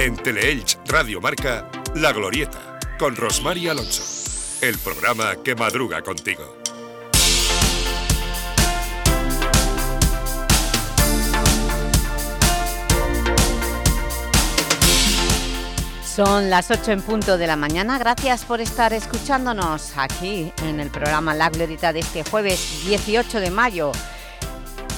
En Teleelch Radio Marca, La Glorieta, con Rosmar Alonso. El programa que madruga contigo. Son las 8 en punto de la mañana. Gracias por estar escuchándonos aquí en el programa La Glorieta de este jueves 18 de mayo.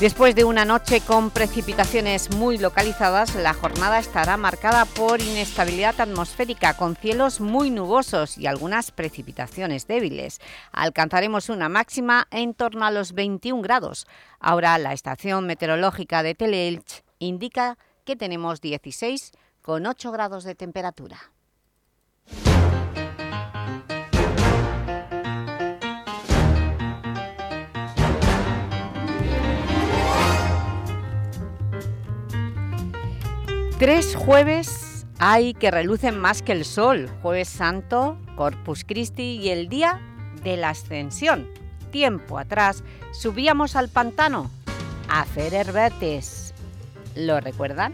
Después de una noche con precipitaciones muy localizadas, la jornada estará marcada por inestabilidad atmosférica, con cielos muy nubosos y algunas precipitaciones débiles. Alcanzaremos una máxima en torno a los 21 grados. Ahora la estación meteorológica de Teleelch indica que tenemos 16 con 8 grados de temperatura. Tres jueves hay que relucen más que el sol. Jueves Santo, Corpus Christi y el Día de la Ascensión. Tiempo atrás subíamos al pantano a hacer herbetes. ¿Lo recuerdan?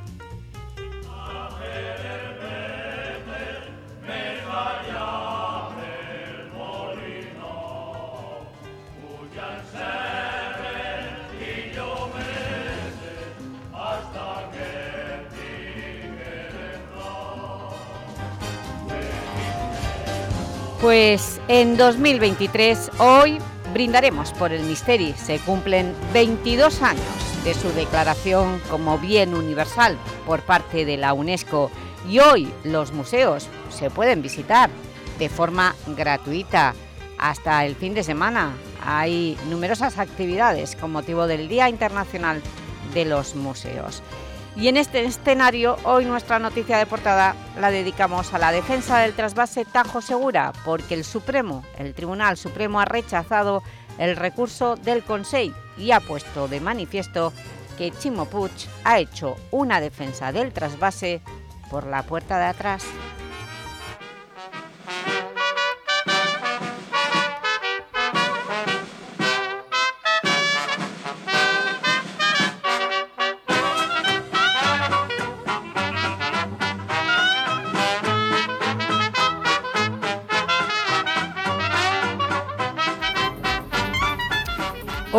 Pues en 2023, hoy brindaremos por el Misteri. Se cumplen 22 años de su declaración como bien universal por parte de la UNESCO y hoy los museos se pueden visitar de forma gratuita hasta el fin de semana. Hay numerosas actividades con motivo del Día Internacional de los Museos. Y en este escenario, hoy nuestra noticia de portada la dedicamos a la defensa del trasvase Tajo Segura, porque el Supremo, el Tribunal Supremo ha rechazado el recurso del Consejo y ha puesto de manifiesto que Chimo Puig ha hecho una defensa del trasvase por la puerta de atrás.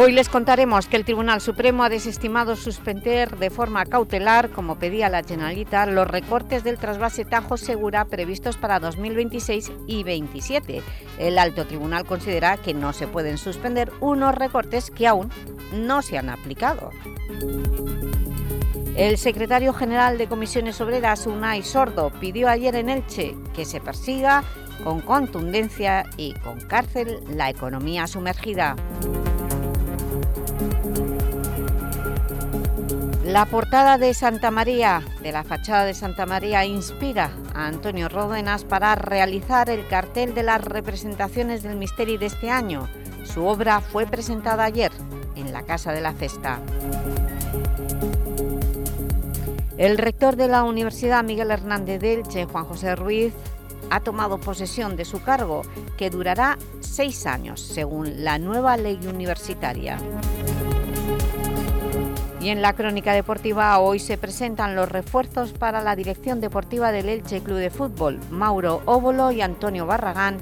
Hoy les contaremos que el Tribunal Supremo ha desestimado suspender de forma cautelar, como pedía la Generalitat, los recortes del trasvase Tajo Segura previstos para 2026 y 2027. El Alto Tribunal considera que no se pueden suspender unos recortes que aún no se han aplicado. El secretario general de Comisiones Obreras, Unai Sordo, pidió ayer en Elche que se persiga con contundencia y con cárcel la economía sumergida. La portada de Santa María, de la fachada de Santa María, inspira a Antonio Ródenas para realizar el cartel de las representaciones del Misteri de este año. Su obra fue presentada ayer en la Casa de la Festa. El rector de la Universidad Miguel Hernández de Elche, Juan José Ruiz, ha tomado posesión de su cargo, que durará seis años, según la nueva ley universitaria. Y en la crónica deportiva hoy se presentan los refuerzos para la dirección deportiva del Elche Club de Fútbol, Mauro Óbolo y Antonio Barragán,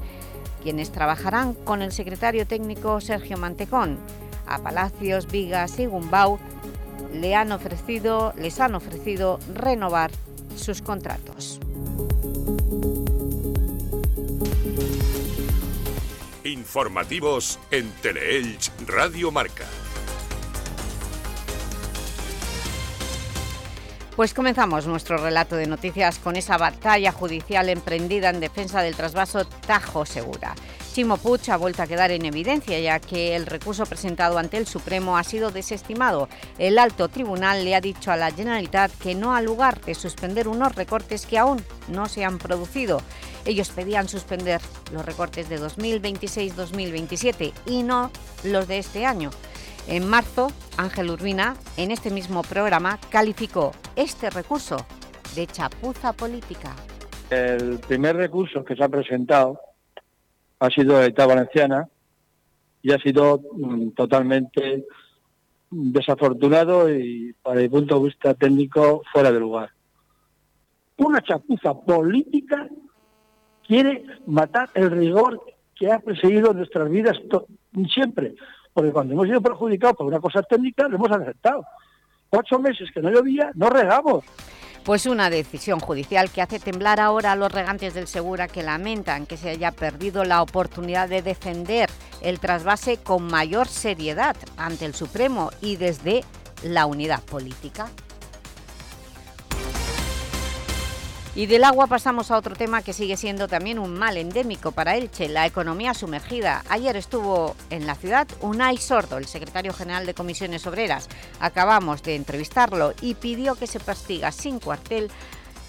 quienes trabajarán con el secretario técnico Sergio Mantecón. A Palacios, Vigas y Gumbau le han ofrecido, les han ofrecido renovar sus contratos. Informativos en Teleelch Radio Marca. Pues comenzamos nuestro relato de noticias con esa batalla judicial emprendida en defensa del trasvaso Tajo Segura. Chimo Puig ha vuelto a quedar en evidencia ya que el recurso presentado ante el Supremo ha sido desestimado. El alto tribunal le ha dicho a la Generalitat que no ha lugar de suspender unos recortes que aún no se han producido. Ellos pedían suspender los recortes de 2026-2027 y no los de este año. En marzo, Ángel Urbina, en este mismo programa, calificó este recurso de chapuza política. El primer recurso que se ha presentado ha sido de Eta Valenciana y ha sido mm, totalmente desafortunado y, para mi punto de vista técnico, fuera de lugar. una chapuza política quiere matar el rigor que ha perseguido nuestras vidas siempre. Porque cuando hemos sido perjudicados por una cosa técnica, lo hemos aceptado. Ocho meses que no llovía, no regamos. Pues una decisión judicial que hace temblar ahora a los regantes del Segura que lamentan que se haya perdido la oportunidad de defender el trasvase con mayor seriedad ante el Supremo y desde la unidad política. Y del agua pasamos a otro tema que sigue siendo también un mal endémico para Elche, la economía sumergida. Ayer estuvo en la ciudad Unai Sordo, el secretario general de Comisiones Obreras. Acabamos de entrevistarlo y pidió que se persiga sin cuartel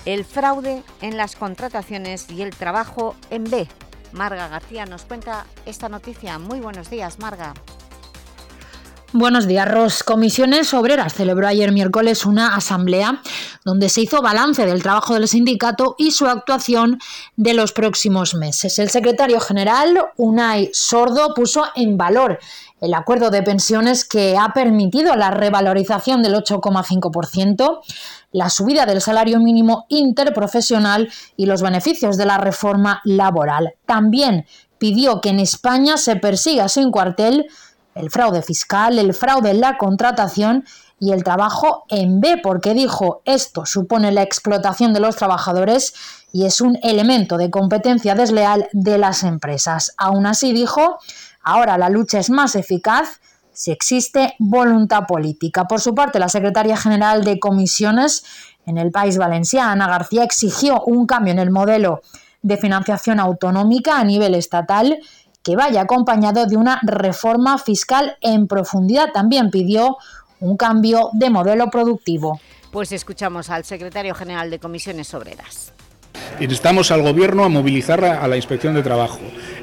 el fraude en las contrataciones y el trabajo en B. Marga García nos cuenta esta noticia. Muy buenos días, Marga. Buenos días, Ros. Comisiones Obreras celebró ayer miércoles una asamblea donde se hizo balance del trabajo del sindicato y su actuación de los próximos meses. El secretario general, Unai Sordo, puso en valor el acuerdo de pensiones que ha permitido la revalorización del 8,5%, la subida del salario mínimo interprofesional y los beneficios de la reforma laboral. También pidió que en España se persiga sin cuartel el fraude fiscal, el fraude en la contratación y el trabajo en B, porque dijo esto supone la explotación de los trabajadores y es un elemento de competencia desleal de las empresas. Aún así dijo, ahora la lucha es más eficaz si existe voluntad política. Por su parte, la secretaria general de comisiones en el país valenciano, Ana García, exigió un cambio en el modelo de financiación autonómica a nivel estatal que vaya acompañado de una reforma fiscal en profundidad. También pidió un cambio de modelo productivo. Pues escuchamos al secretario general de Comisiones Obreras. Instamos al Gobierno a movilizar a la Inspección de Trabajo.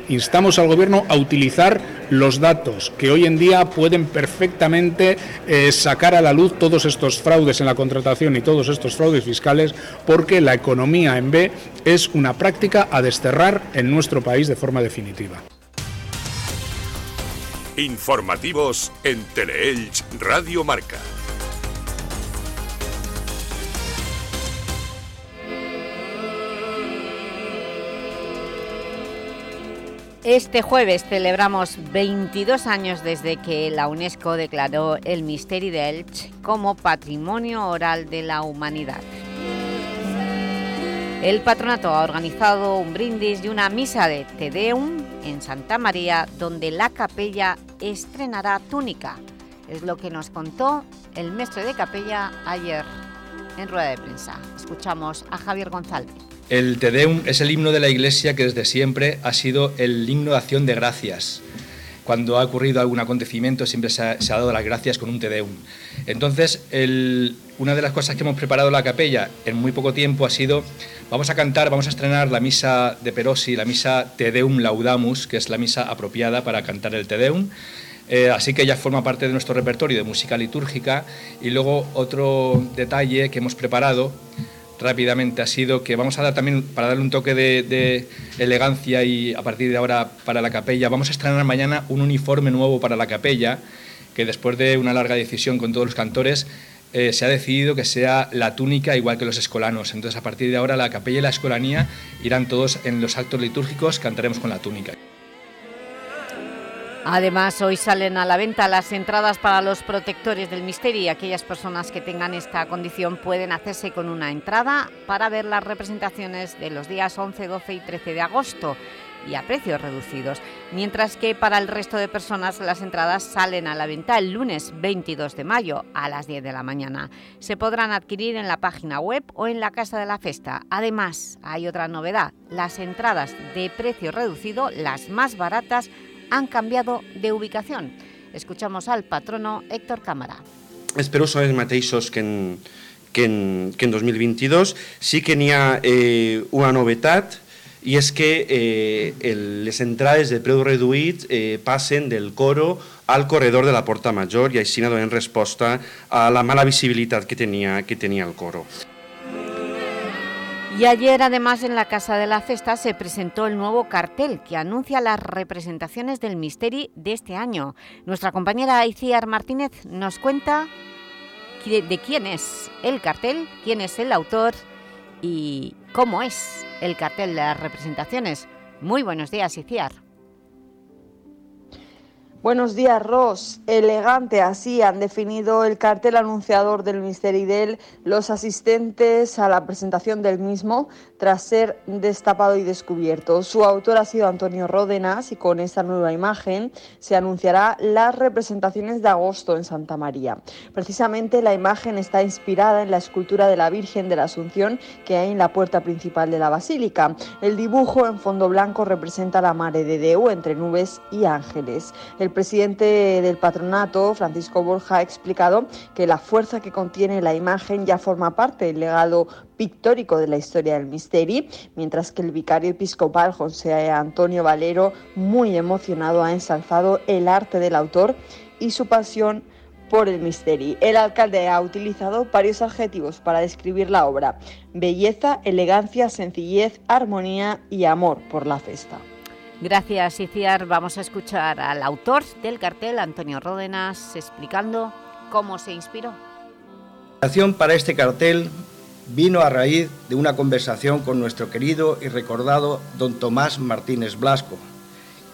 Instamos al Gobierno a utilizar los datos que hoy en día pueden perfectamente eh, sacar a la luz todos estos fraudes en la contratación y todos estos fraudes fiscales, porque la economía en B es una práctica a desterrar en nuestro país de forma definitiva. Informativos en Teleelch Radio Marca. Este jueves celebramos 22 años desde que la UNESCO declaró el Misteri de Elche como Patrimonio Oral de la Humanidad. El patronato ha organizado un brindis y una misa de Te Deum en Santa María, donde la capella estrenará túnica. Es lo que nos contó el maestro de capella ayer en rueda de prensa. Escuchamos a Javier González. El Te Deum es el himno de la Iglesia que desde siempre ha sido el himno de acción de gracias cuando ha ocurrido algún acontecimiento siempre se ha, dado las gracias con un Te Deum. Entonces, una de las cosas que hemos preparado la capella en muy poco tiempo ha sido, vamos a cantar, vamos a estrenar la misa de Perosi, la misa Te Deum Laudamus, que es la misa apropiada para cantar el Te Deum. Eh, así que ya forma parte de nuestro repertorio de música litúrgica. Y luego otro detalle que hemos preparado rápidamente ha sido que vamos a dar también, para darle un toque de, elegancia y a partir de ahora para la capella, vamos a estrenar mañana un uniforme nuevo para la capella, que después de una larga decisión con todos los cantores, eh, se ha decidido que sea la túnica igual que los escolanos. Entonces a partir de ahora la capella y la escolanía irán todos en los actos litúrgicos, cantaremos con la túnica. Además, hoy salen a la venta las entradas para los protectores del misterio y aquellas personas que tengan esta condición pueden hacerse con una entrada para ver las representaciones de los días 11, 12 y 13 de agosto y a precios reducidos, mientras que para el resto de personas las entradas salen a la venta el lunes 22 de mayo a las 10 de la mañana. Se podrán adquirir en la página web o en la Casa de la Festa. Además, hay otra novedad, las entradas de precio reducido, las más baratas, han cambiado de ubicación. Escuchamos al patrono Héctor Cámara. Espero són els mateixos que en, que en, que en 2022. Sí que n'hi ha eh, una novetat i és que eh, el, les de preu reduït eh, del coro al corredor de la Porta Major i així donen resposta a la mala visibilitat que tenia, que tenia el coro. Y ayer, además, en la Casa de la Festa se presentó el nuevo cartel que anuncia las representaciones del Misteri de este año. Nuestra compañera Aiciar Martínez nos cuenta de quién es el cartel, quién es el autor y cómo es el cartel de las representaciones. Muy buenos días, Iciar. Buenos días, Ross. Elegante, así han definido el cartel anunciador del Misteridel los asistentes a la presentación del mismo tras ser destapado y descubierto. Su autor ha sido Antonio Ródenas y con esta nueva imagen se anunciará las representaciones de agosto en Santa María. Precisamente la imagen está inspirada en la escultura de la Virgen de la Asunción que hay en la puerta principal de la Basílica. El dibujo en fondo blanco representa la Mare de Deu entre nubes y ángeles. El presidente del patronato, Francisco Borja, ha explicado que la fuerza que contiene la imagen ya forma parte del legado pictórico de la historia del Misteri, mientras que el vicario episcopal José Antonio Valero, muy emocionado, ha ensalzado el arte del autor y su pasión por el Misteri. El alcalde ha utilizado varios adjetivos para describir la obra, belleza, elegancia, sencillez, armonía y amor por la festa. Gracias, Iciar. Vamos a escuchar al autor del cartel, Antonio Ródenas, explicando cómo se inspiró. Para este cartel vino a raíz de una conversación con nuestro querido y recordado don Tomás Martínez Blasco,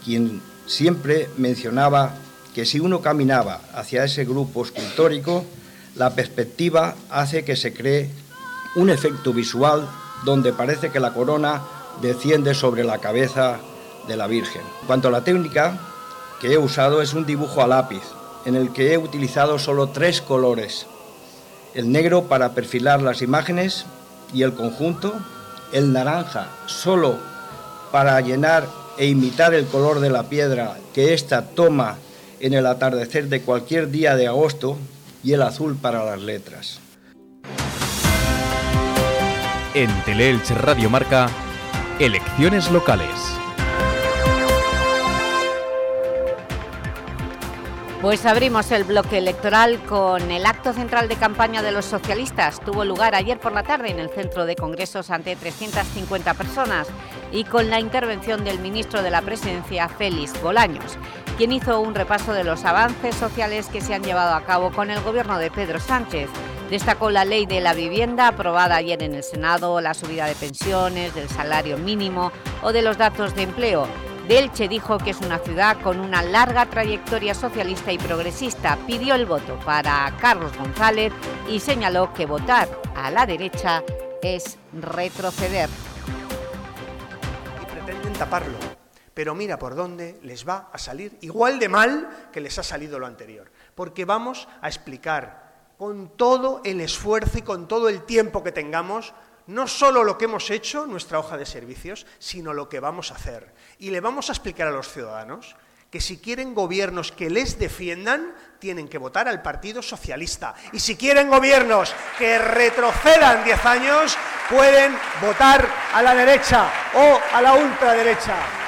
quien siempre mencionaba que si uno caminaba hacia ese grupo escultórico, la perspectiva hace que se cree un efecto visual donde parece que la corona desciende sobre la cabeza de la Virgen. cuanto a la técnica que he usado es un dibujo a lápiz, en el que he utilizado solo tres colores. El negro para perfilar las imágenes y el conjunto, el naranja solo para llenar e imitar el color de la piedra que ésta toma en el atardecer de cualquier día de agosto y el azul para las letras. En Teleelch Radio Marca, elecciones locales. Pues abrimos el bloque electoral con el acto central de campaña de los socialistas. Tuvo lugar ayer por la tarde en el Centro de Congresos ante 350 personas y con la intervención del ministro de la Presidencia, Félix Bolaños, quien hizo un repaso de los avances sociales que se han llevado a cabo con el gobierno de Pedro Sánchez. Destacó la ley de la vivienda aprobada ayer en el Senado, la subida de pensiones, del salario mínimo o de los datos de empleo Delche dijo que es una ciudad con una larga trayectoria socialista y progresista. Pidió el voto para Carlos González y señaló que votar a la derecha es retroceder. Y pretenden taparlo, pero mira por dónde les va a salir igual de mal que les ha salido lo anterior. Porque vamos a explicar con todo el esfuerzo y con todo el tiempo que tengamos no solo lo que hemos hecho, nuestra hoja de servicios, sino lo que vamos a hacer. Y le vamos a explicar a los ciudadanos que si quieren gobiernos que les defiendan, tienen que votar al Partido Socialista. Y si quieren gobiernos que retrocedan 10 años, pueden votar a la derecha o a la ultraderecha.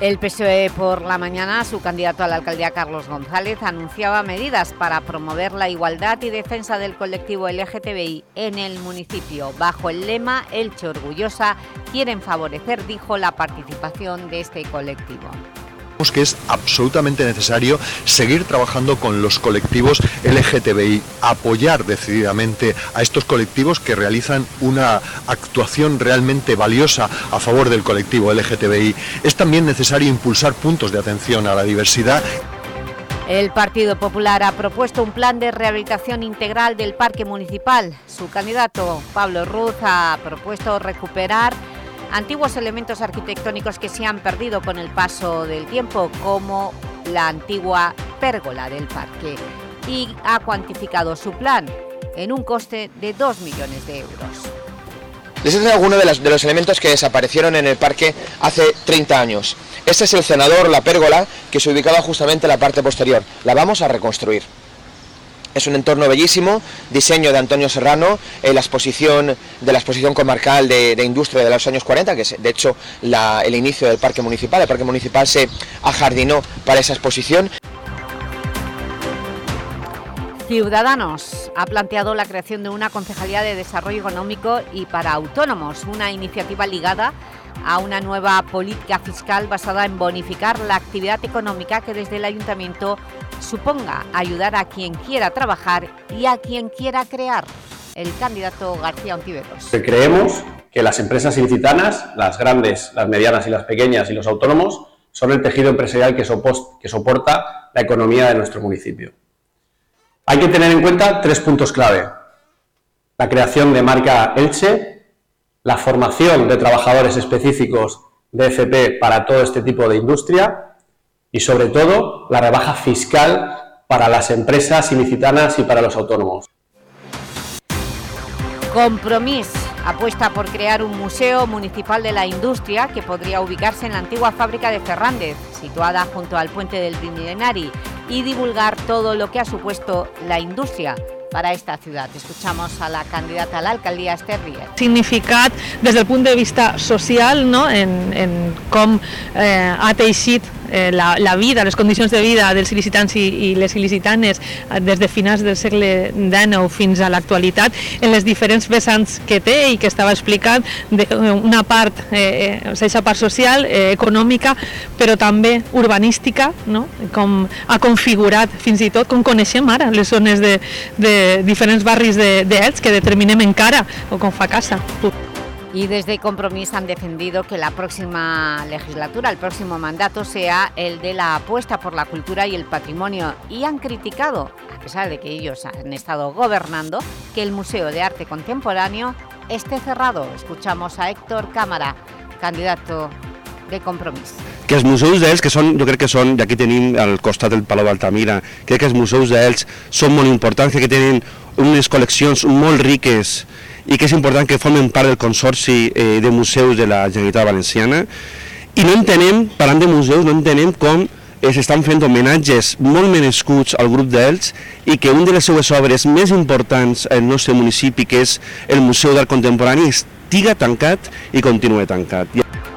El PSOE por la mañana, su candidato a la alcaldía Carlos González anunciaba medidas para promover la igualdad y defensa del colectivo LGTBI en el municipio. Bajo el lema Elche Orgullosa, quieren favorecer, dijo, la participación de este colectivo que es absolutamente necesario seguir trabajando con los colectivos LGTBI, apoyar decididamente a estos colectivos que realizan una actuación realmente valiosa a favor del colectivo LGTBI. Es también necesario impulsar puntos de atención a la diversidad. El Partido Popular ha propuesto un plan de rehabilitación integral del Parque Municipal. Su candidato, Pablo Ruz, ha propuesto recuperar antiguos elementos arquitectónicos que se han perdido con el paso del tiempo, como la antigua pérgola del parque, y ha cuantificado su plan en un coste de 2 millones de euros. Este es alguno de de los elementos que desaparecieron en el parque hace 30 años. Este es el cenador, la pérgola, que se ubicaba justamente en la parte posterior. La vamos a reconstruir. Es un entorno bellísimo, diseño de Antonio Serrano, en la exposición de la exposición comarcal de, industria de los años 40, que es de hecho el inicio del parque municipal. El parque municipal se ajardinó para esa exposición. Ciudadanos ha planteado la creación de una Concejalía de Desarrollo Económico y para Autónomos, una iniciativa ligada una nueva política fiscal basada en bonificar la actividad económica que desde el Ayuntamiento suponga ayudar a quien quiera trabajar y a quien quiera crear. el candidato García Ontiveros. Creemos que las empresas ilicitanas, las grandes, las medianas y las pequeñas y los autónomos, son el tejido empresarial que, que soporta la economía de nuestro municipio. Hay que tener en cuenta tres puntos clave. La creación de marca Elche, la formación de trabajadores específicos de FP para todo este tipo de industria y, sobre todo, la rebaja fiscal para las empresas ilicitanas y para los autónomos. Compromís apuesta por crear un museo municipal de la industria que podría ubicarse en la antigua fábrica de Fernández, situada junto al puente del Milenari, y divulgar todo lo que ha supuesto la industria para esta ciudad. Escuchamos a la candidata a la alcaldía, Esther Rier. Significat des del punt de vista social, no? en, en com eh, ha teixit eh, la, la vida, les condicions de vida dels il·licitants i, i les il·licitanes eh, des de finals del segle XIX fins a l'actualitat en les diferents vessants que té i que estava explicant de, una part, eh, o sigui, part social, eh, econòmica, però també urbanística, no? com ha configurat fins i tot, com coneixem ara les zones de, de diferents barris d'Elx de, que determinem encara, o com fa casa. Y desde Compromís han defendido que la próxima legislatura, el próximo mandato, sea el de la apuesta por la cultura y el patrimonio y han criticado, a pesar de que ellos han estado gobernando, que el Museo de Arte Contemporáneo esté cerrado. Escuchamos a Héctor Cámara, candidato de Compromís. que els museus d'Elx, que són, jo crec que són, i aquí tenim al costat del Palau d'Altamira, crec que els museus d'Elx són molt importants, que tenen unes col·leccions molt riques i que és important que formen part del Consorci eh, de Museus de la Generalitat Valenciana i no entenem, parlant de museus, no entenem com eh, s'estan fent homenatges molt menescuts al grup d'Elx i que un de les seues obres més importants al nostre municipi, que és el Museu d'Art Contemporani, estiga tancat i continue tancat.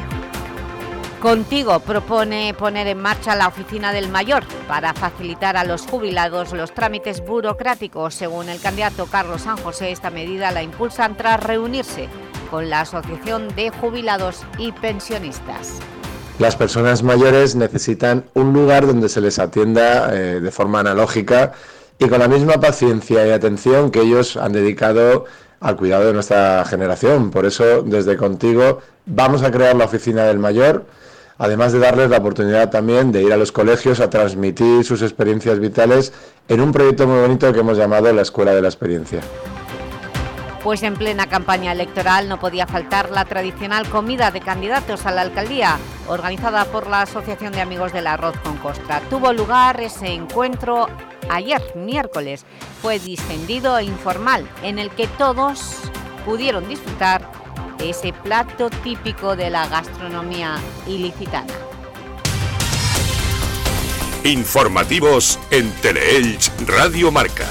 Contigo propone poner en marcha la oficina del mayor para facilitar a los jubilados los trámites burocráticos. Según el candidato Carlos San José, esta medida la impulsan tras reunirse con la Asociación de Jubilados y Pensionistas. Las personas mayores necesitan un lugar donde se les atienda eh, de forma analógica y con la misma paciencia y atención que ellos han dedicado al cuidado de nuestra generación. Por eso, desde Contigo, vamos a crear la oficina del mayor además de darles la oportunidad también de ir a los colegios a transmitir sus experiencias vitales en un proyecto muy bonito que hemos llamado la Escuela de la Experiencia. Pues en plena campaña electoral no podía faltar la tradicional comida de candidatos a la alcaldía, organizada por la Asociación de Amigos del Arroz con Costra. Tuvo lugar ese encuentro ayer, miércoles. Fue distendido e informal, en el que todos pudieron disfrutar ese plato típico de la gastronomía ilicitana. Informativos en Teleelch Radio Marca.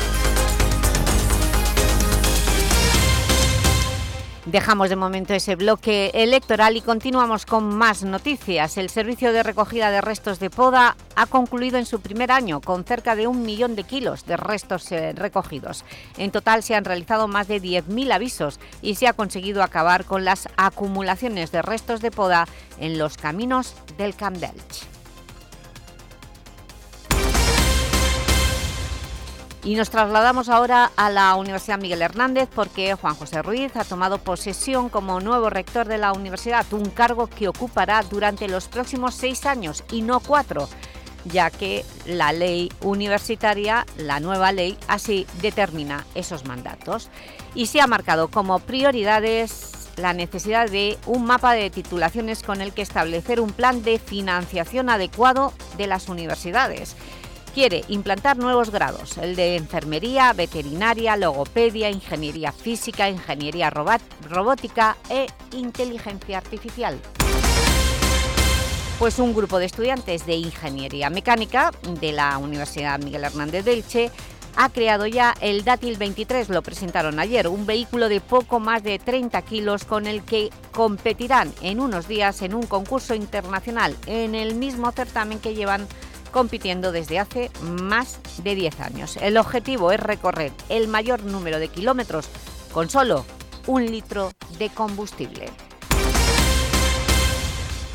Dejamos de momento ese bloque electoral y continuamos con más noticias. El servicio de recogida de restos de poda ha concluido en su primer año con cerca de un millón de kilos de restos eh, recogidos. En total se han realizado más de 10.000 avisos y se ha conseguido acabar con las acumulaciones de restos de poda en los caminos del Camp. Y nos trasladamos ahora a la Universidad Miguel Hernández porque Juan José Ruiz ha tomado posesión como nuevo rector de la universidad, un cargo que ocupará durante los próximos seis años y no cuatro, ya que la ley universitaria, la nueva ley, así determina esos mandatos. Y se ha marcado como prioridades la necesidad de un mapa de titulaciones con el que establecer un plan de financiación adecuado de las universidades quiere implantar nuevos grados, el de enfermería, veterinaria, logopedia, ingeniería física, ingeniería robótica e inteligencia artificial. Pues un grupo de estudiantes de Ingeniería Mecánica de la Universidad Miguel Hernández de Elche ha creado ya el Dátil 23, lo presentaron ayer, un vehículo de poco más de 30 kilos con el que competirán en unos días en un concurso internacional en el mismo certamen que llevan compitiendo desde hace más de 10 años. El objetivo es recorrer el mayor número de kilómetros con solo un litro de combustible.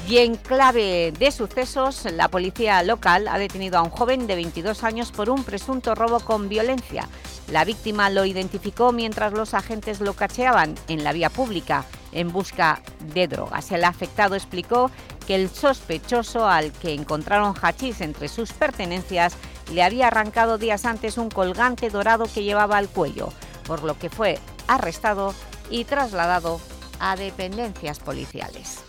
Y en clave de sucesos, la policía local ha detenido a un joven de 22 años por un presunto robo con violencia. La víctima lo identificó mientras los agentes lo cacheaban en la vía pública en busca de drogas. El afectado explicó que el sospechoso, al que encontraron hachís entre sus pertenencias, le había arrancado días antes un colgante dorado que llevaba al cuello, por lo que fue arrestado y trasladado a dependencias policiales.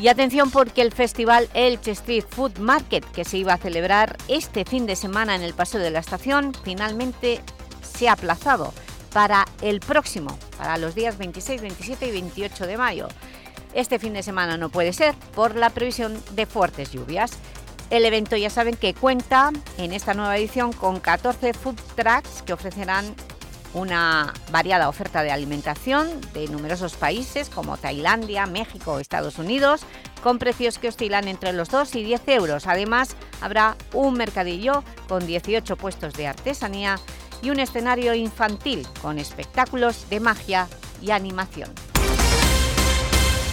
Y atención porque el festival Elche Street Food Market, que se iba a celebrar este fin de semana en el Paseo de la Estación, finalmente se ha aplazado para el próximo, para los días 26, 27 y 28 de mayo. Este fin de semana no puede ser por la previsión de fuertes lluvias. El evento ya saben que cuenta en esta nueva edición con 14 food trucks que ofrecerán una variada oferta de alimentación de numerosos países como Tailandia, México o Estados Unidos, con precios que oscilan entre los 2 y 10 euros. Además, habrá un mercadillo con 18 puestos de artesanía y un escenario infantil con espectáculos de magia y animación.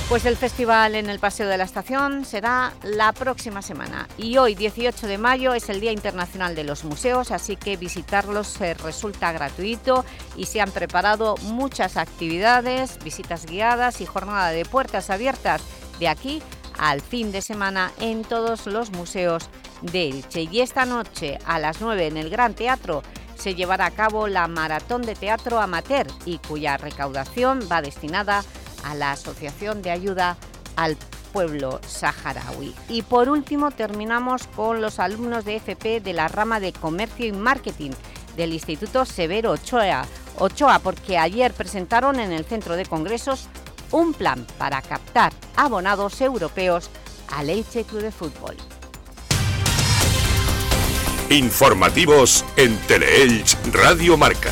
Pues el festival en el Paseo de la Estación será la próxima semana y hoy, 18 de mayo, es el Día Internacional de los Museos, así que visitarlos resulta gratuito y se han preparado muchas actividades, visitas guiadas y jornada de puertas abiertas de aquí al fin de semana en todos los museos de Elche. Y esta noche a las 9 en el Gran Teatro se llevará a cabo la Maratón de Teatro Amateur y cuya recaudación va destinada a la Asociación de Ayuda al Pueblo Saharaui. Y por último terminamos con los alumnos de FP de la rama de Comercio y Marketing del Instituto Severo Ochoa, Ochoa porque ayer presentaron en el Centro de Congresos un plan para captar abonados europeos al Elche de Fútbol. Informativos en Teleelch Radio Marca.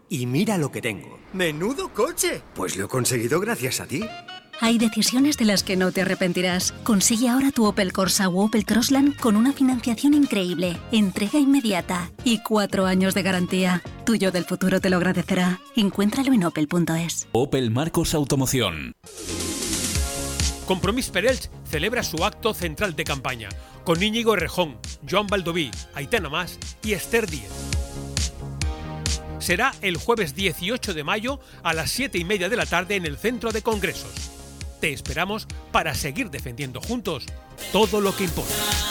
Y mira lo que tengo. ¡Menudo coche! Pues lo he conseguido gracias a ti. Hay decisiones de las que no te arrepentirás. Consigue ahora tu Opel Corsa o Opel Crossland con una financiación increíble, entrega inmediata y cuatro años de garantía. Tuyo del futuro te lo agradecerá. Encuéntralo en opel.es. Opel Marcos Automoción. Compromís per Elx celebra su acto central de campaña con Íñigo Rejón, Joan Baldoví, Aitana Más y Esther Díez. Será el jueves 18 de mayo a las 7 y media de la tarde en el Centro de Congresos. Te esperamos para seguir defendiendo juntos todo lo que importa.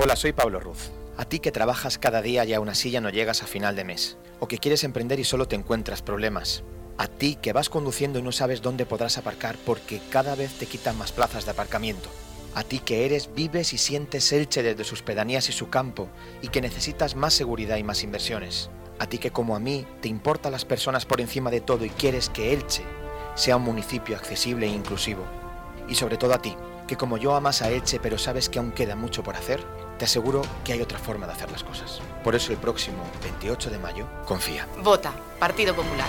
Hola, soy Pablo Ruz. A ti que trabajas cada día y aún así ya no llegas a final de mes. O que quieres emprender y solo te encuentras problemas. A ti que vas conduciendo y no sabes dónde podrás aparcar porque cada vez te quitan más plazas de aparcamiento. A ti que eres, vives y sientes Elche desde sus pedanías y su campo y que necesitas más seguridad y más inversiones. A ti que como a mí te importan las personas por encima de todo y quieres que Elche sea un municipio accesible e inclusivo. Y sobre todo a ti, que como yo amas a Elche pero sabes que aún queda mucho por hacer, te aseguro que hay otra forma de hacer las cosas. Por eso el próximo 28 de mayo, confía. Vota, Partido Popular.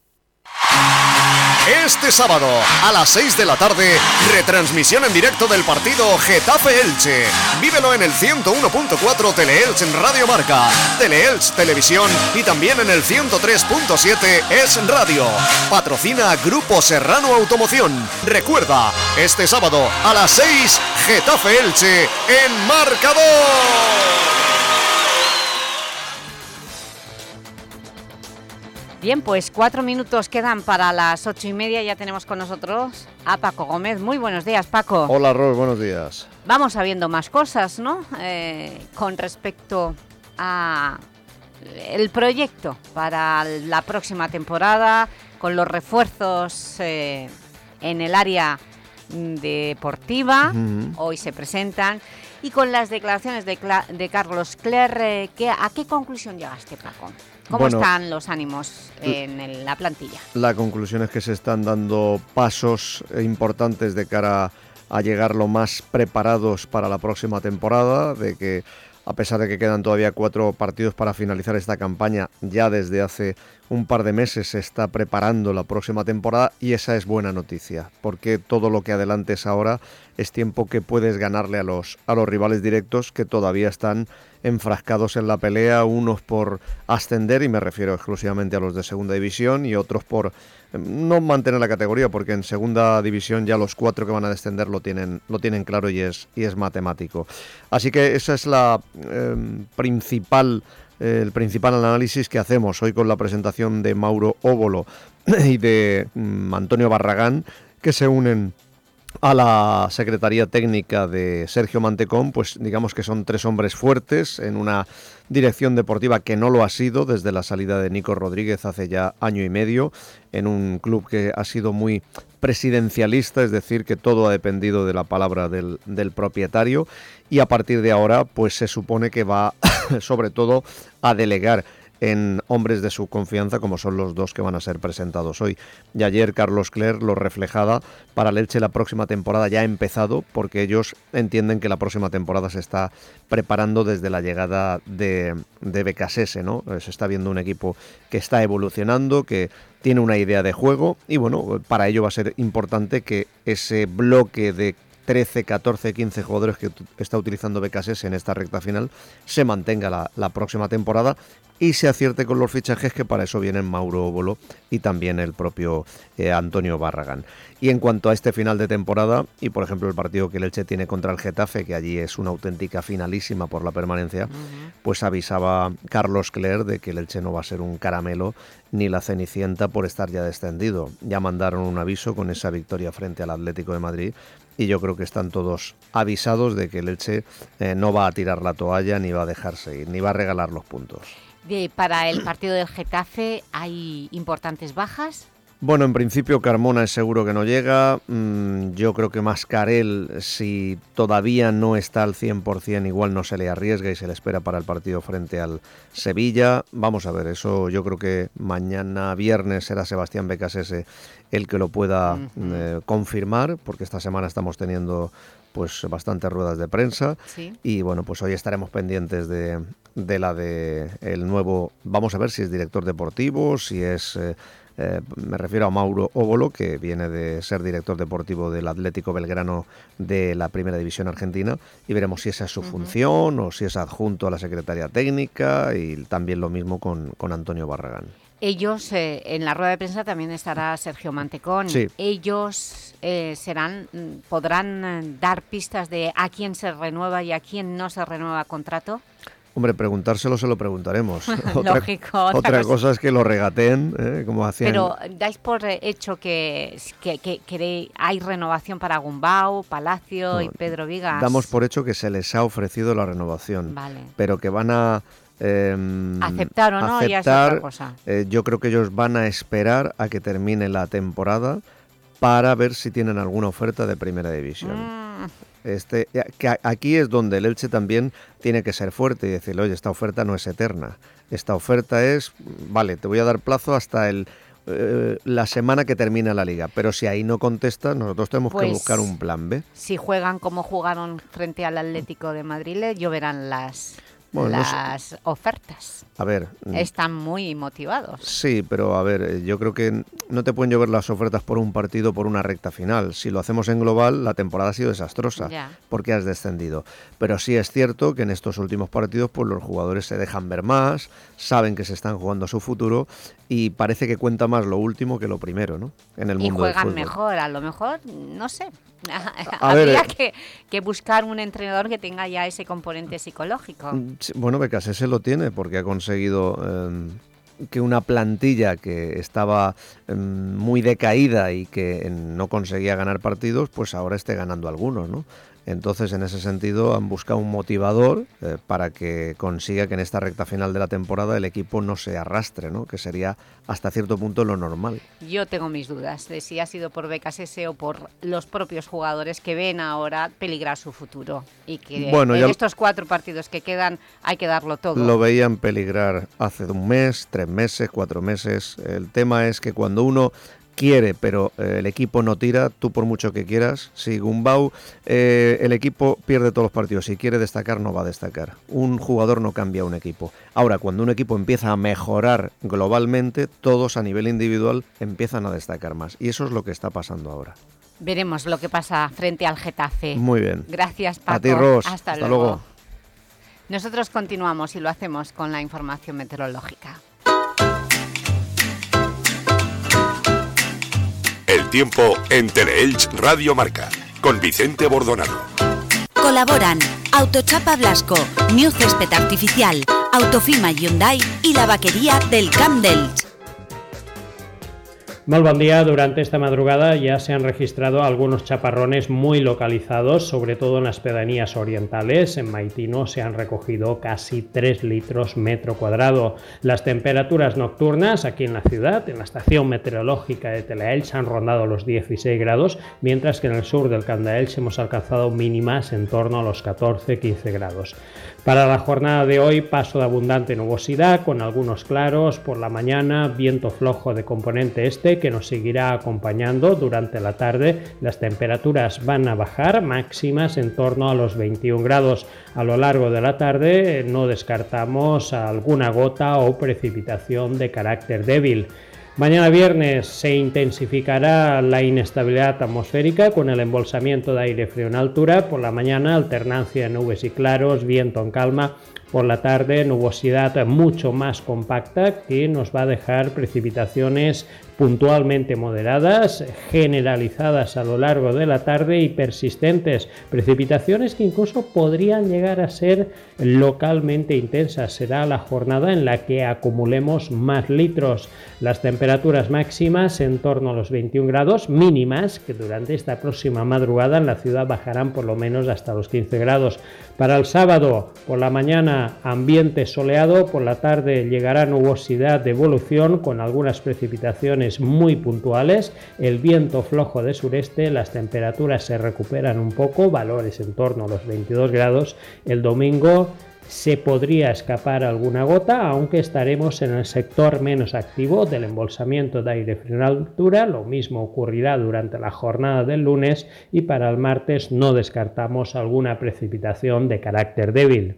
Este sábado a las 6 de la tarde, retransmisión en directo del partido Getafe Elche. Vívelo en el 101.4 Teleelch en Radio Marca, Teleelch Televisión y también en el 103.7 Es Radio. Patrocina Grupo Serrano Automoción. Recuerda, este sábado a las 6, Getafe Elche en marcador. Bien, pues cuatro minutos quedan para las ocho y media. Ya tenemos con nosotros a Paco Gómez. Muy buenos días, Paco. Hola, Ros, buenos días. Vamos sabiendo más cosas, ¿no? Eh, con respecto a el proyecto para la próxima temporada, con los refuerzos eh, en el área deportiva, hoy se presentan, y con las declaraciones de, de Carlos Clerre, ¿a qué conclusión llegaste, Paco? ¿Cómo están los ánimos en la plantilla? La conclusión es que se están dando pasos importantes de cara a llegar lo más preparados para la próxima temporada, de que a pesar de que quedan todavía cuatro partidos para finalizar esta campaña, ya desde hace un par de meses se está preparando la próxima temporada y esa es buena noticia, porque todo lo que adelantes ahora es tiempo que puedes ganarle a los, a los rivales directos que todavía están enfrascados en la pelea, unos por ascender, y me refiero exclusivamente a los de segunda división, y otros por em, no mantener la categoría, porque en segunda división ya los cuatro que van a descender lo tienen, lo tienen claro y es, y es matemático. Así que esa es la em, principal el principal análisis que hacemos hoy con la presentación de Mauro Óbolo y de mm, Antonio Barragán, que se unen a la Secretaría Técnica de Sergio Mantecón, pues digamos que son tres hombres fuertes en una dirección deportiva que no lo ha sido desde la salida de Nico Rodríguez hace ya año y medio, en un club que ha sido muy presidencialista, es decir, que todo ha dependido de la palabra del, del propietario y a partir de ahora pues se supone que va sobre todo a delegar en hombres de su confianza como son los dos que van a ser presentados hoy. Y ayer Carlos Cler lo reflejada para Leche la próxima temporada ya ha empezado porque ellos entienden que la próxima temporada se está preparando desde la llegada de, de Becasese, ¿no? Se está viendo un equipo que está evolucionando, que tiene una idea de juego y bueno, para ello va a ser importante que ese bloque de 13, 14, 15 jugadores que está utilizando BKS en esta recta final se mantenga la, próxima temporada y se acierte con los fichajes que para eso vienen Mauro Óbolo y también el propio eh, Antonio Barragán. Y en cuanto a este final de temporada y por ejemplo el partido que el Elche tiene contra el Getafe, que allí es una auténtica finalísima por la permanencia, pues avisaba Carlos Cler de que el Elche no va a ser un caramelo ni la Cenicienta por estar ya descendido. Ya mandaron un aviso con esa victoria frente al Atlético de Madrid y yo creo que están todos avisados de que el Elche eh, no va a tirar la toalla ni va a dejarse ir, ni va a regalar los puntos. para el partido del Getafe hay importantes bajas. Bueno, en principio Carmona es seguro que no llega. Mm, yo creo que Mascarel, si todavía no está al 100%, igual no se le arriesga y se le espera para el partido frente al Sevilla. Vamos a ver, eso yo creo que mañana viernes será Sebastián Becasese el que lo pueda eh, confirmar, porque esta semana estamos teniendo pues bastantes ruedas de prensa y bueno pues hoy estaremos pendientes de, de la de el nuevo vamos a ver si es director deportivo si es eh, eh, me refiero a Mauro Óbolo, que viene de ser director deportivo del Atlético Belgrano de la Primera División Argentina, y veremos si esa es su función o si es adjunto a la Secretaría Técnica, y también lo mismo con, Antonio Barragán. Ellos, eh, en la rueda de prensa también estará Sergio Mantecón. Ellos eh, serán, podrán dar pistas de a quién se renueva y a quién no se renueva contrato. Hombre, preguntárselo se lo preguntaremos. Lógico. Otra, cosa. es que lo regateen, ¿eh? como hacían... Pero dais por hecho que, que, hay renovación para Gumbau, Palacio y Pedro Vigas. Damos por hecho que se les ha ofrecido la renovación, vale. pero que van a... Em, aceptar o no, aceptar, otra cosa. Eh, yo creo que ellos van a esperar a que termine la temporada para ver si tienen alguna oferta de primera división. Mm. Este, que aquí es donde el Elche también tiene que ser fuerte y decirle, oye, esta oferta no es eterna. Esta oferta es, vale, te voy a dar plazo hasta el, eh, la semana que termina la liga. Pero si ahí no contesta, nosotros tenemos que Pues, buscar un plan B. Si juegan como jugaron frente al Atlético de Madrid, le lloverán las, Bueno, no sé. las ofertas. A ver. mm, Están muy motivados. Sí, pero a ver, eh, yo creo que no te pueden llover las ofertas por un partido, por una recta final. Si lo hacemos en global, la temporada ha sido desastrosa Ya. porque has descendido. Pero sí es cierto que en estos últimos partidos, pues los jugadores se dejan ver más, saben que se están jugando su futuro y parece que cuenta más lo último que lo primero, ¿no? En el Y mundo del juegan fútbol. mejor, a lo mejor, no sé. Ver, Habría que, que buscar un entrenador que tenga ya ese componente psicológico. Bueno, Becasese lo tiene porque ha conseguido eh, que una plantilla que estaba eh, muy decaída y que no conseguía ganar partidos, pues ahora esté ganando algunos, ¿no? Entonces, en ese sentido, han buscado un motivador eh, para que consiga que en esta recta final de la temporada el equipo no se arrastre, ¿no? Que sería hasta cierto punto lo normal. Yo tengo mis dudas de si ha sido por BKSS o por los propios jugadores que ven ahora peligrar su futuro y que Bueno, en ya- estos cuatro partidos que quedan hay que darlo todo. Lo veían peligrar hace un mes, tres meses, cuatro meses. El tema es que cuando uno quiere, pero eh, el equipo no tira, tú por mucho que quieras, si Gumbau, eh, el equipo pierde todos los partidos, si quiere destacar no va a destacar. Un jugador no cambia un equipo. Ahora, cuando un equipo empieza a mejorar globalmente, todos a nivel individual empiezan a destacar más. Y eso es lo que está pasando ahora. Veremos lo que pasa frente al Getafe. Muy bien. Gracias, Paco. A ti, Ros. Hasta, Hasta luego. luego. Nosotros continuamos y lo hacemos con la información meteorológica. Tiempo en Teleelch Radio Marca con Vicente Bordonado. Colaboran Autochapa Blasco, New Césped Artificial, Autofima Hyundai y la vaquería del Camp. Mal día. Durante esta madrugada ya se han registrado algunos chaparrones muy localizados, sobre todo en las pedanías orientales. En Maitino se han recogido casi 3 litros metro cuadrado. Las temperaturas nocturnas aquí en la ciudad, en la estación meteorológica de Telaelch, han rondado los 16 grados, mientras que en el sur del Candaelch hemos alcanzado mínimas en torno a los 14-15 grados. Para la jornada de hoy, paso de abundante nubosidad con algunos claros por la mañana, viento flojo de componente este que nos seguirá acompañando durante la tarde. Las temperaturas van a bajar, máximas en torno a los 21 grados. A lo largo de la tarde eh, no descartamos alguna gota o precipitación de carácter débil. Mañana viernes se intensificará la inestabilidad atmosférica con el embolsamiento de aire frío en altura. Por la mañana alternancia de nubes y claros, viento en calma. Por la tarde nubosidad mucho más compacta que nos va a dejar precipitaciones puntualmente moderadas, generalizadas a lo largo de la tarde y persistentes. Precipitaciones que incluso podrían llegar a ser localmente intensas. Será la jornada en la que acumulemos más litros. Las temperaturas máximas en torno a los 21 grados, mínimas que durante esta próxima madrugada en la ciudad bajarán por lo menos hasta los 15 grados. Para el sábado, por la mañana ambiente soleado, por la tarde llegará nubosidad de evolución con algunas precipitaciones muy puntuales, el viento flojo de sureste, las temperaturas se recuperan un poco, valores en torno a los 22 grados. El domingo se podría escapar alguna gota, aunque estaremos en el sector menos activo del embolsamiento de aire frío en altura. Lo mismo ocurrirá durante la jornada del lunes y para el martes no descartamos alguna precipitación de carácter débil.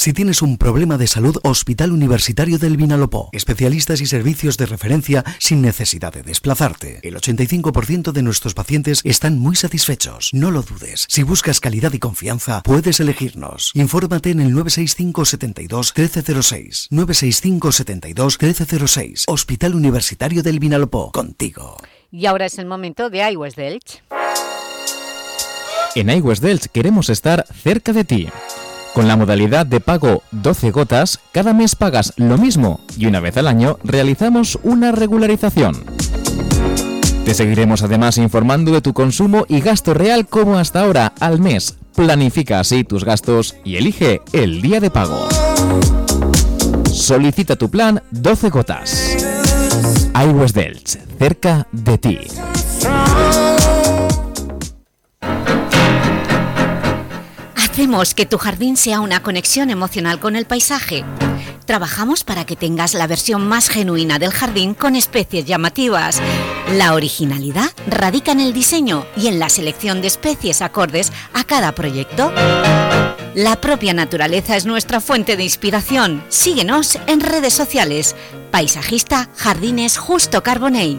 Si tienes un problema de salud, Hospital Universitario del Vinalopó. Especialistas y servicios de referencia sin necesidad de desplazarte. El 85% de nuestros pacientes están muy satisfechos. No lo dudes. Si buscas calidad y confianza, puedes elegirnos. Infórmate en el 965 72 1306. 965 72 1306. Hospital Universitario del Vinalopó. Contigo. Y ahora es el momento de iWest Delch. En iWest Delch queremos estar cerca de ti. Con la modalidad de pago 12 gotas, cada mes pagas lo mismo y una vez al año realizamos una regularización. Te seguiremos además informando de tu consumo y gasto real como hasta ahora al mes. Planifica así tus gastos y elige el día de pago. Solicita tu plan 12 gotas. iWest Delch, cerca de ti. Hacemos que tu jardín sea una conexión emocional con el paisaje. Trabajamos para que tengas la versión más genuina del jardín con especies llamativas. La originalidad radica en el diseño y en la selección de especies acordes a cada proyecto. La propia naturaleza es nuestra fuente de inspiración. Síguenos en redes sociales. Paisajista Jardines Justo Carbonell.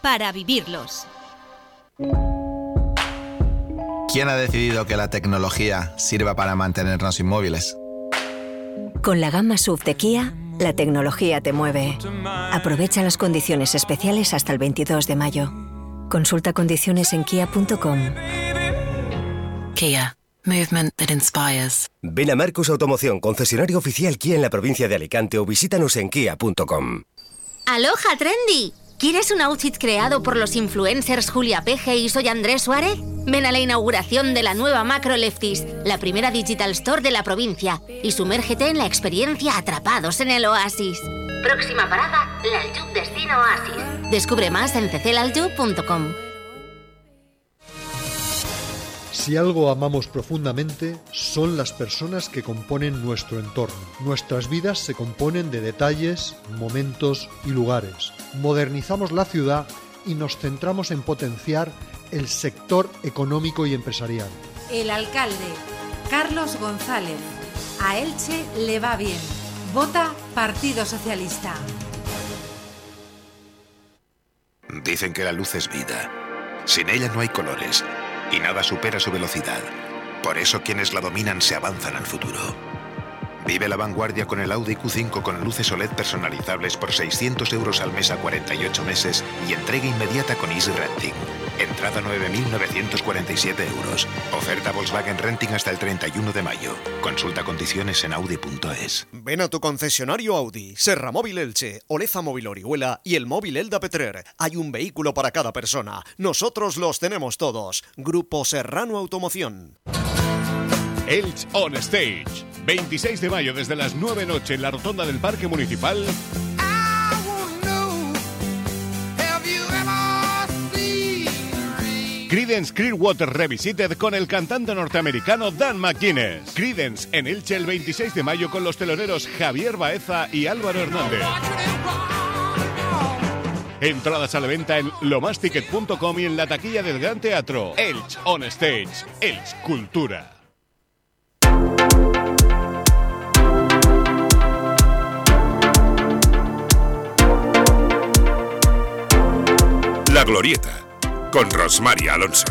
para vivirlos. ¿Quién ha decidido que la tecnología sirva para mantenernos inmóviles? Con la gama SUV de Kia, la tecnología te mueve. Aprovecha las condiciones especiales hasta el 22 de mayo. Consulta condiciones en kia.com. Kia. Movement that inspires. Ven a Marcos Automoción, concesionario oficial Kia en la provincia de Alicante o visítanos en kia.com. ¡Aloha, Trendy! ¿Quieres un outfit creado por los influencers Julia Peje y soy Andrés Suárez? Ven a la inauguración de la nueva Macro Lefties, la primera digital store de la provincia, y sumérgete en la experiencia Atrapados en el Oasis. Próxima parada, la Aljub Destino Oasis. Descubre más en cclaljub.com. Si algo amamos profundamente, son las personas que componen nuestro entorno. Nuestras vidas se componen de detalles, momentos y lugares. Modernizamos la ciudad y nos centramos en potenciar el sector económico y empresarial. El alcalde, Carlos González. A Elche le va bien. Vota Partido Socialista. Dicen que la luz es vida. Sin ella no hay colores y nada supera su velocidad. Por eso quienes la dominan se avanzan al futuro. Vive la vanguardia con el Audi Q5 con luces OLED personalizables por 600 euros al mes a 48 meses y entrega inmediata con Easy Renting. Entrada 9.947 euros. Oferta Volkswagen Renting hasta el 31 de mayo. Consulta condiciones en audi.es. Ven a tu concesionario Audi, Serra Móvil Elche, Oleza Móvil Orihuela y el móvil Elda Petrer. Hay un vehículo para cada persona. Nosotros los tenemos todos. Grupo Serrano Automoción. Elch On Stage. 26 de mayo desde las 9 noche en la rotonda del Parque Municipal. Creedence Clearwater Revisited con el cantante norteamericano Dan McGuinness. Creedence en Elche el 26 de mayo con los teloneros Javier Baeza y Álvaro Hernández. Entradas a la venta en lomasticket.com y en la taquilla del Gran Teatro. Elch On Stage. Elch Cultura. La Glorieta, con Rosmaria Alonso.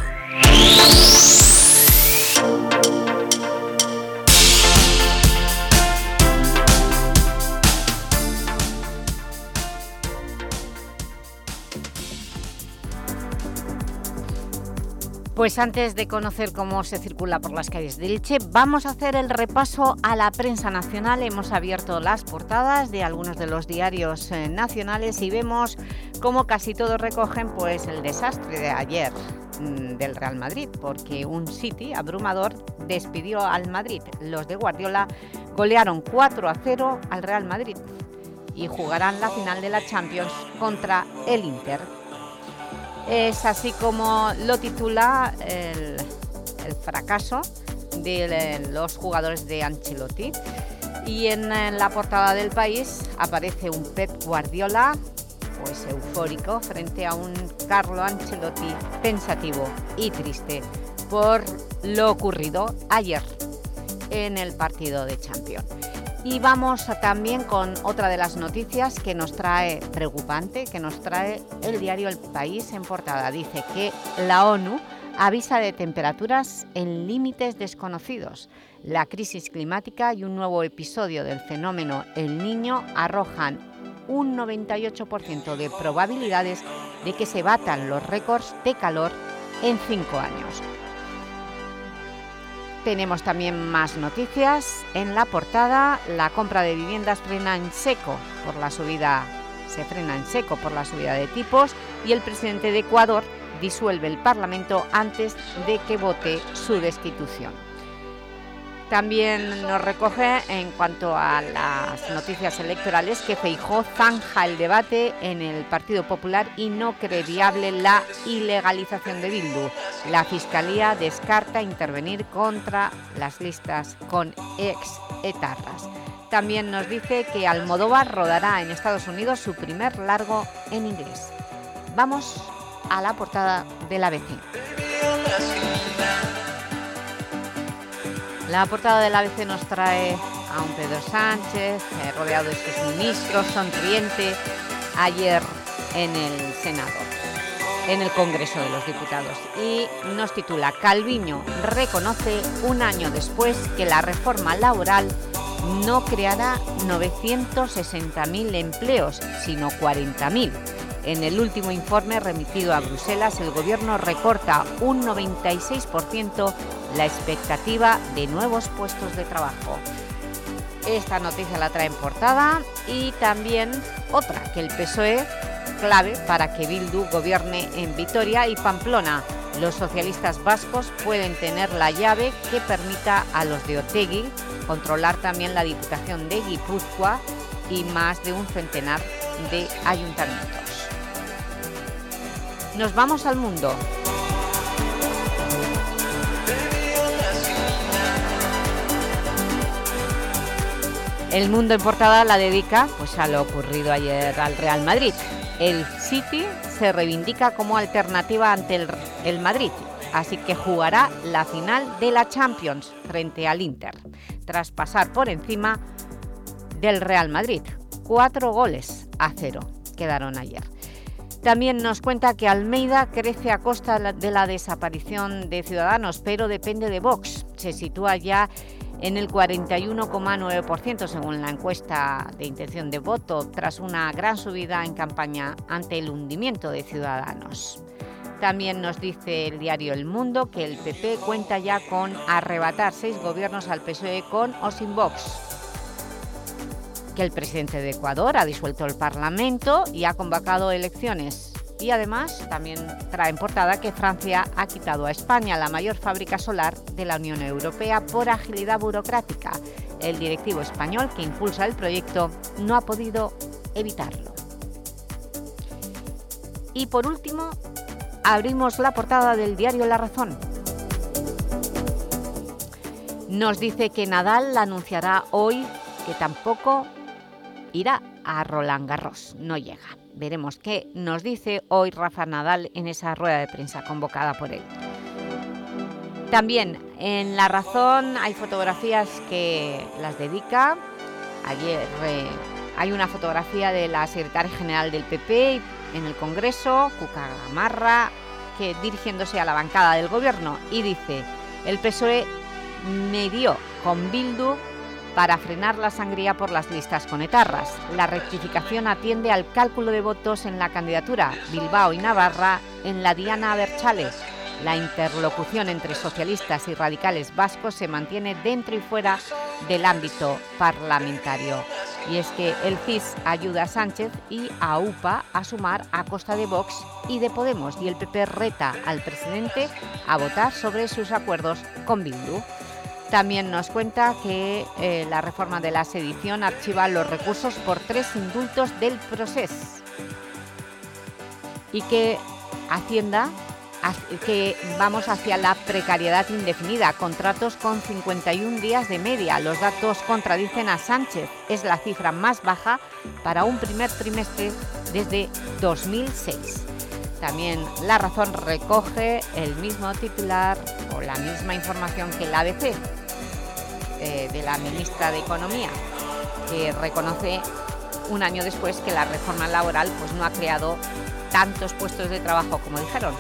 Pues antes de conocer cómo se circula por las calles de Elche, vamos a hacer el repaso a la prensa nacional. Hemos abierto las portadas de algunos de los diarios eh, nacionales y vemos cómo casi todos recogen pues, el desastre de ayer mm, del Real Madrid, porque un City abrumador despidió al Madrid. Los de Guardiola golearon 4 a 0 al Real Madrid y jugarán la final de la Champions contra el Inter. Es así como lo titula el, fracaso de los jugadores de Ancelotti. Y en, en la portada del país aparece un Pep Guardiola pues eufórico frente a un Carlo Ancelotti pensativo y triste por lo ocurrido ayer en el partido de Champions. Y vamos también con otra de las noticias que nos trae preocupante, que nos trae el diario El País en portada. Dice que la ONU avisa de temperaturas en límites desconocidos. La crisis climática y un nuevo episodio del fenómeno El Niño arrojan un 98% de probabilidades de que se batan los récords de calor en cinco años. Tenemos también más noticias. En la portada, la compra de viviendas frena en seco por la subida, se frena en seco por la subida de tipos y el presidente de Ecuador disuelve el Parlamento antes de que vote su destitución. También nos recoge en cuanto a las noticias electorales que Feijó zanja el debate en el Partido Popular y no cree viable la ilegalización de Bildu. La Fiscalía descarta intervenir contra las listas con ex-etarras. También nos dice que Almodóvar rodará en Estados Unidos su primer largo en inglés. Vamos a la portada de la ABC. La portada del ABC nos trae a un Pedro Sánchez, eh, rodeado de sus ministros, sonriente, ayer en el Senado, en el Congreso de los Diputados. Y nos titula Calviño reconoce un año después que la reforma laboral no creará 960.000 empleos, sino 40.000 en el último informe remitido a Bruselas, el Gobierno recorta un 96% la expectativa de nuevos puestos de trabajo. Esta noticia la trae en portada y también otra, que el PSOE clave para que Bildu gobierne en Vitoria y Pamplona. Los socialistas vascos pueden tener la llave que permita a los de Otegui controlar también la Diputación de Guipúzcoa y más de un centenar de ayuntamientos. Nos vamos al mundo. El mundo en portada la dedica pues, a lo ocurrido ayer al Real Madrid. El City se reivindica como alternativa ante el, el Madrid, así que jugará la final de la Champions frente al Inter, tras pasar por encima del Real Madrid. Cuatro goles a cero quedaron ayer. También nos cuenta que Almeida crece a costa de la desaparición de Ciudadanos, pero depende de Vox. Se sitúa ya en el 41,9% según la encuesta de intención de voto, tras una gran subida en campaña ante el hundimiento de Ciudadanos. También nos dice el diario El Mundo que el PP cuenta ya con arrebatar seis gobiernos al PSOE con o sin Vox que el presidente de Ecuador ha disuelto el Parlamento y ha convocado elecciones. Y además también trae en portada que Francia ha quitado a España la mayor fábrica solar de la Unión Europea por agilidad burocrática. El directivo español que impulsa el proyecto no ha podido evitarlo. Y por último, abrimos la portada del diario La Razón. Nos dice que Nadal anunciará hoy que tampoco irá a Roland Garros, no llega. Veremos qué nos dice hoy Rafa Nadal en esa rueda de prensa convocada por él. También en La Razón hay fotografías que las dedica. Ayer eh, hay una fotografía de la secretaria general del PP en el Congreso, Cuca Gamarra, que dirigiéndose a la bancada del Gobierno y dice el PSOE medió con Bildu para frenar la sangría por las listas con etarras. La rectificación atiende al cálculo de votos en la candidatura Bilbao y Navarra en la Diana Berchales. La interlocución entre socialistas y radicales vascos se mantiene dentro y fuera del ámbito parlamentario. Y es que el CIS ayuda a Sánchez y a UPA a sumar a costa de Vox y de Podemos y el PP reta al presidente a votar sobre sus acuerdos con Bildu. También nos cuenta que eh, la reforma de la sedición archiva los recursos por tres indultos del proceso y que Hacienda que vamos hacia la precariedad indefinida, contratos con 51 días de media. Los datos contradicen a Sánchez, es la cifra más baja para un primer trimestre desde 2006. También La Razón recoge el mismo titular la misma información que el ABC eh, de la ministra de Economía, que reconoce un año después que la reforma laboral pues, no ha creado tantos puestos de trabajo como dijeron.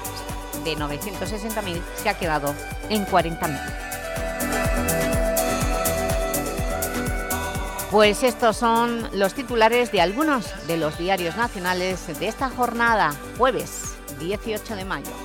De 960.000 se ha quedado en 40.000. Pues estos son los titulares de algunos de los diarios nacionales de esta jornada, jueves 18 de mayo.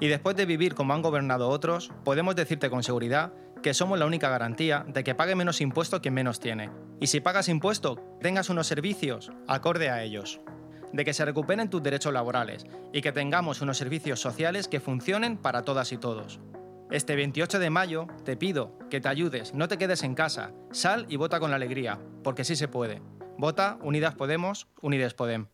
y después de vivir como han gobernado otros, podemos decirte con seguridad que somos la única garantía de que pague menos impuesto quien menos tiene. Y si pagas impuesto, tengas unos servicios acorde a ellos. De que se recuperen tus derechos laborales y que tengamos unos servicios sociales que funcionen para todas y todos. Este 28 de mayo te pido que te ayudes, no te quedes en casa, sal y vota con alegría, porque sí se puede. Vota Unidas Podemos, Unides Podem.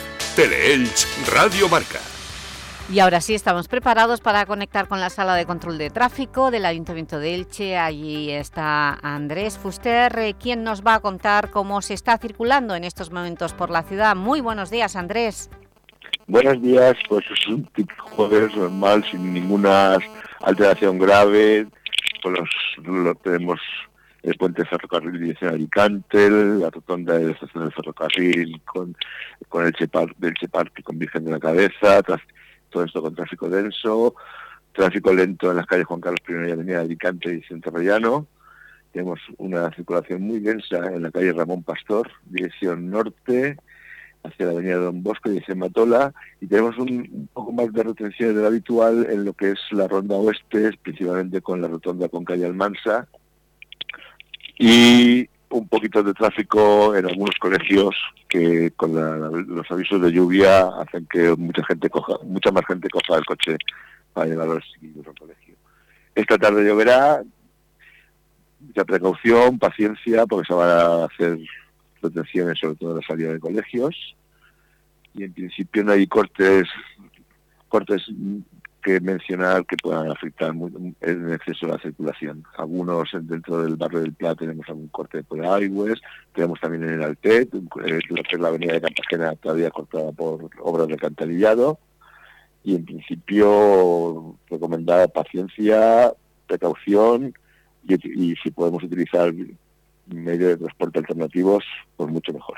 Teleelch Radio Marca. Y ahora sí, estamos preparados para conectar con la sala de control de tráfico del Ayuntamiento de Elche. Allí está Andrés Fuster, eh, quien nos va a contar cómo se está circulando en estos momentos por la ciudad. Muy buenos días, Andrés. Buenos días, pues es un típico jueves normal, sin ninguna alteración grave. Pues los, lo tenemos el puente ferrocarril dirección a Alicante, la rotonda de la estación del ferrocarril con, con el Chepar, del Cheparque con Virgen de la Cabeza, todo esto con tráfico denso, tráfico lento en las calles Juan Carlos I y Avenida de Alicante y Vicente Rellano. Tenemos una circulación muy densa en la calle Ramón Pastor, dirección norte, hacia la avenida Don Bosco, dirección Matola, y tenemos un poco más de retención de lo habitual en lo que es la ronda oeste, principalmente con la rotonda con calle Almansa, y un poquito de tráfico en algunos colegios que con la- los avisos de lluvia hacen que mucha gente coja, mucha más gente coja el coche para llevar a los al colegio. Esta tarde lloverá, mucha precaución, paciencia, porque se van a hacer retenciones sobre todo en la salida de colegios y en principio no hay cortes cortes que mencionar que puedan afectar muy- en exceso la circulación. Algunos en- dentro del barrio del Pla tenemos algún corte por Aigües, tenemos también en el Altet, la avenida de Cartagena todavía cortada por obras de cantalillado y en principio recomendada paciencia, precaución y, y si podemos utilizar medios de transporte alternativos, pues mucho mejor.